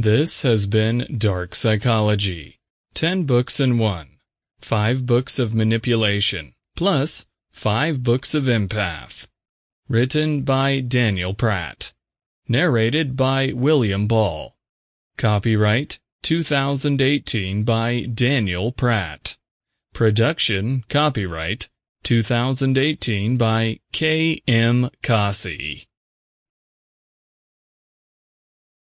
This has been Dark Psychology. 10 books in one. 5 books of manipulation, plus 5 books of empath. Written by Daniel Pratt. Narrated by William Ball. Copyright 2018 by Daniel Pratt. Production copyright 2018 by K. M. Kasi.